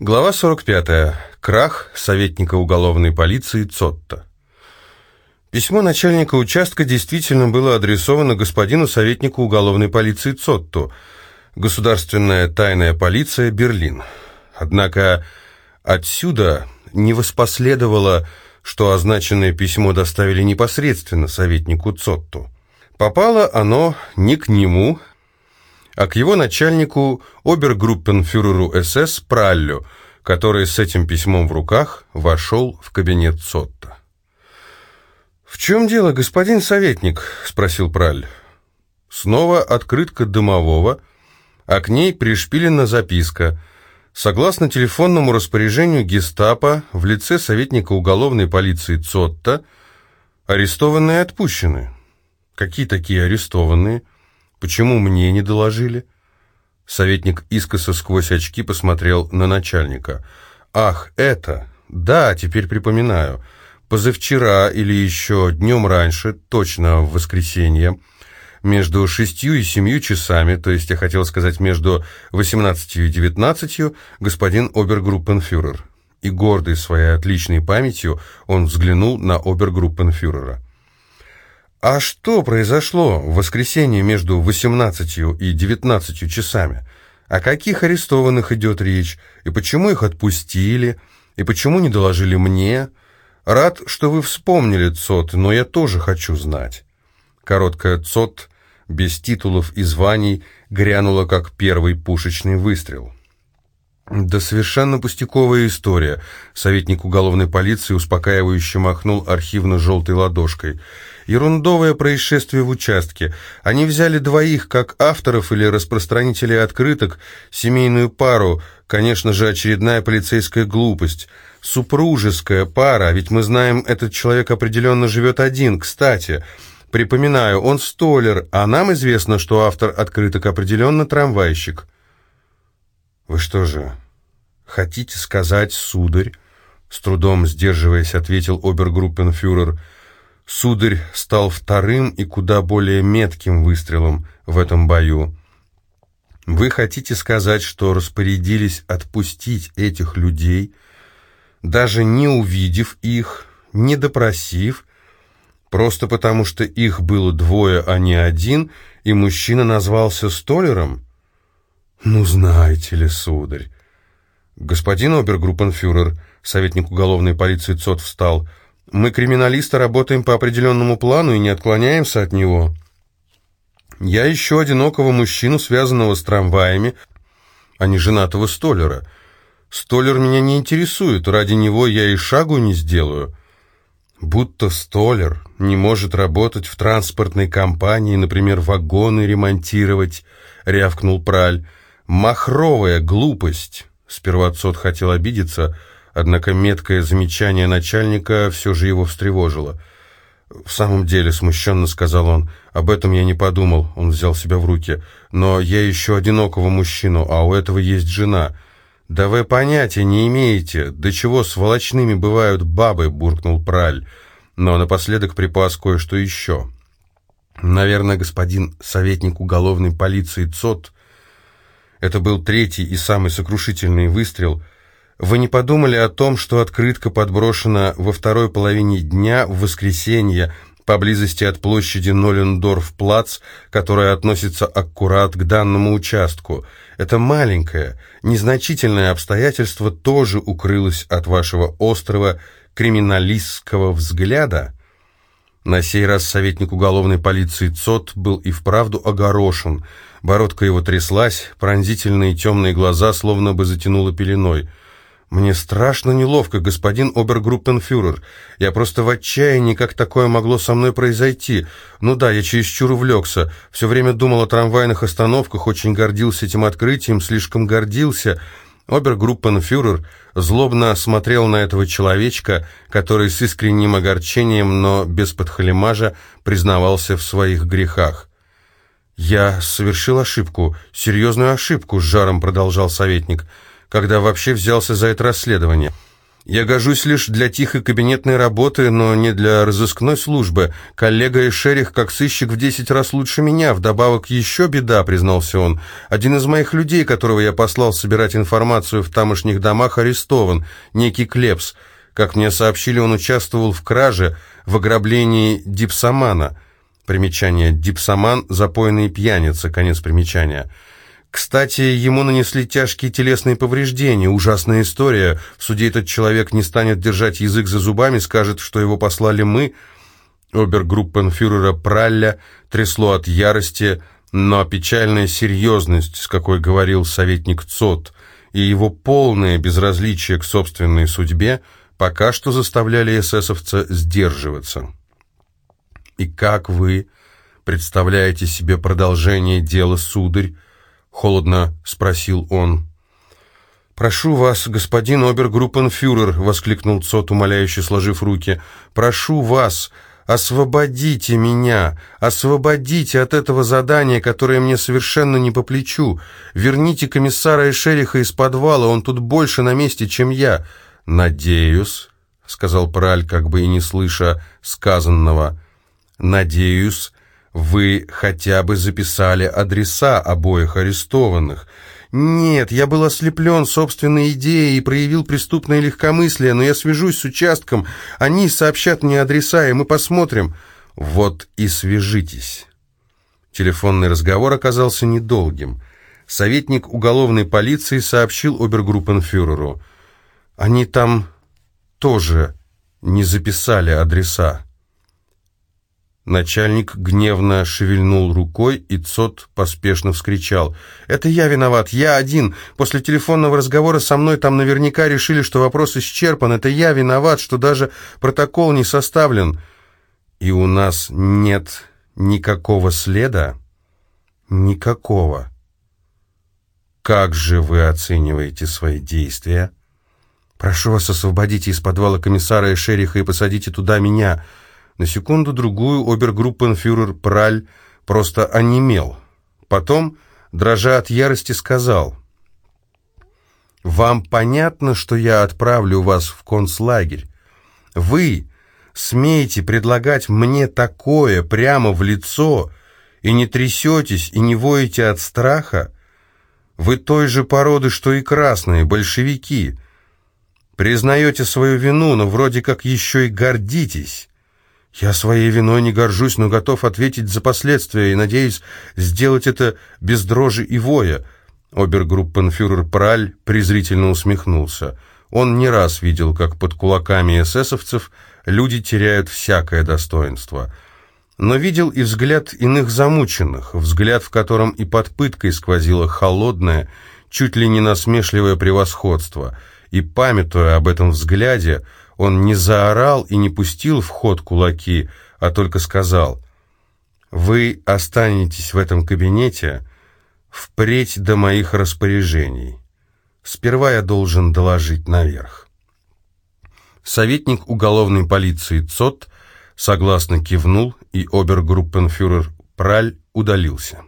Глава 45. Крах советника уголовной полиции Цотта. Письмо начальника участка действительно было адресовано господину советнику уголовной полиции Цотту, Государственная тайная полиция, Берлин. Однако отсюда не воспоследовало, что означенное письмо доставили непосредственно советнику Цотту. Попало оно не к нему, а к его начальнику обергруппенфюреру СС Праллю, который с этим письмом в руках вошел в кабинет Цотта. «В чем дело, господин советник?» — спросил Праль. Снова открытка дымового, а к ней пришпилена записка. Согласно телефонному распоряжению гестапо в лице советника уголовной полиции Цотта арестованные отпущены. Какие такие арестованные? Почему мне не доложили?» Советник искоса сквозь очки посмотрел на начальника. «Ах, это! Да, теперь припоминаю. Позавчера или еще днем раньше, точно в воскресенье, между шестью и семью часами, то есть я хотел сказать между восемнадцатью и девятнадцатью, господин обергруппенфюрер. И гордый своей отличной памятью, он взглянул на обергруппенфюрера. А что произошло в воскресенье между 18 и 19 часами? О каких арестованных идет речь? И почему их отпустили? И почему не доложили мне? Рад, что вы вспомнили, Цот, но я тоже хочу знать. Короткая Цот, без титулов и званий, грянула, как первый пушечный выстрел. «Да совершенно пустяковая история», — советник уголовной полиции успокаивающе махнул архивно-желтой ладошкой. «Ерундовое происшествие в участке. Они взяли двоих как авторов или распространителей открыток, семейную пару, конечно же, очередная полицейская глупость. Супружеская пара, ведь мы знаем, этот человек определенно живет один, кстати». Припоминаю, он столер, а нам известно, что автор открыток определенно трамвайщик. «Вы что же, хотите сказать, сударь?» С трудом сдерживаясь, ответил обергруппенфюрер. Сударь стал вторым и куда более метким выстрелом в этом бою. «Вы хотите сказать, что распорядились отпустить этих людей, даже не увидев их, не допросив, просто потому что их было двое, а не один, и мужчина назвался столером?» «Ну, знаете ли, сударь...» «Господин обергруппенфюрер», советник уголовной полиции ЦОТ встал, «мы, криминалисты, работаем по определенному плану и не отклоняемся от него. Я ищу одинокого мужчину, связанного с трамваями, а не женатого столера. Столер меня не интересует, ради него я и шагу не сделаю». Будто столер не может работать в транспортной компании, например, вагоны ремонтировать, рявкнул Праль. Махровая глупость. Сперва Цот хотел обидеться, однако меткое замечание начальника все же его встревожило. «В самом деле», — смущенно сказал он, — «об этом я не подумал», — он взял себя в руки. «Но я ищу одинокого мужчину, а у этого есть жена». «Да вы понятия не имеете, до чего сволочными бывают бабы», — буркнул Праль. Но напоследок припас кое-что еще. «Наверное, господин советник уголовной полиции Цот это был третий и самый сокрушительный выстрел. Вы не подумали о том, что открытка подброшена во второй половине дня в воскресенье поблизости от площади Нолендорф-Плац, которая относится аккурат к данному участку. Это маленькое, незначительное обстоятельство тоже укрылось от вашего острого криминалистского взгляда? На сей раз советник уголовной полиции ЦОТ был и вправду огорошен – Бородка его тряслась, пронзительные темные глаза словно бы затянуло пеленой. «Мне страшно неловко, господин обергруппенфюрер. Я просто в отчаянии, как такое могло со мной произойти. Ну да, я чересчур увлекся. Все время думал о трамвайных остановках, очень гордился этим открытием, слишком гордился». Обергруппенфюрер злобно смотрел на этого человечка, который с искренним огорчением, но без подхалимажа признавался в своих грехах. «Я совершил ошибку, серьезную ошибку», — с жаром продолжал советник, «когда вообще взялся за это расследование. Я гожусь лишь для тихой кабинетной работы, но не для разыскной службы. Коллега Эшерих как сыщик в десять раз лучше меня. Вдобавок еще беда, признался он. Один из моих людей, которого я послал собирать информацию в тамошних домах, арестован. Некий Клепс. Как мне сообщили, он участвовал в краже, в ограблении дипсомана. Примечание «Дипсоман» — запойный пьяница, конец примечания. Кстати, ему нанесли тяжкие телесные повреждения. Ужасная история. В суде этот человек не станет держать язык за зубами, скажет, что его послали мы. Обергруппенфюрера Пралля трясло от ярости, но печальная серьезность, с какой говорил советник ЦОТ, и его полное безразличие к собственной судьбе пока что заставляли эсэсовца сдерживаться. «И как вы представляете себе продолжение дела, сударь?» Холодно спросил он. «Прошу вас, господин обергруппенфюрер», — воскликнул Цот, умоляюще сложив руки, — «прошу вас, освободите меня, освободите от этого задания, которое мне совершенно не по плечу. Верните комиссара Эшериха из подвала, он тут больше на месте, чем я». «Надеюсь», — сказал Праль, как бы и не слыша сказанного, — «надеюсь, вы хотя бы записали адреса обоих арестованных. Нет, я был ослеплен собственной идеей и проявил преступное легкомыслие, но я свяжусь с участком, они сообщат мне адреса, и мы посмотрим. Вот и свяжитесь. Телефонный разговор оказался недолгим. Советник уголовной полиции сообщил обергруппенфюреру. Они там тоже не записали адреса. Начальник гневно шевельнул рукой, и Цот поспешно вскричал. «Это я виноват, я один. После телефонного разговора со мной там наверняка решили, что вопрос исчерпан. Это я виноват, что даже протокол не составлен. И у нас нет никакого следа? Никакого. Как же вы оцениваете свои действия? Прошу вас, освободите из подвала комиссара и шериха и посадите туда меня». На секунду-другую обергруппенфюрер Праль просто онемел. Потом, дрожа от ярости, сказал, «Вам понятно, что я отправлю вас в концлагерь? Вы смеете предлагать мне такое прямо в лицо и не трясетесь и не воете от страха? Вы той же породы, что и красные, большевики. Признаете свою вину, но вроде как еще и гордитесь». Я своей виной не горжусь, но готов ответить за последствия и надеюсь сделать это без дрожи и воя. Обергруппенфюрер Праль презрительно усмехнулся. Он не раз видел, как под кулаками эсэсовцев люди теряют всякое достоинство. Но видел и взгляд иных замученных, взгляд, в котором и под пыткой сквозило холодное, чуть ли не насмешливое превосходство. И, памятуя об этом взгляде, он не заорал и не пустил в ход кулаки, а только сказал, «Вы останетесь в этом кабинете впредь до моих распоряжений. Сперва я должен доложить наверх». Советник уголовной полиции ЦОТ согласно кивнул, и обергруппенфюрер Праль удалился.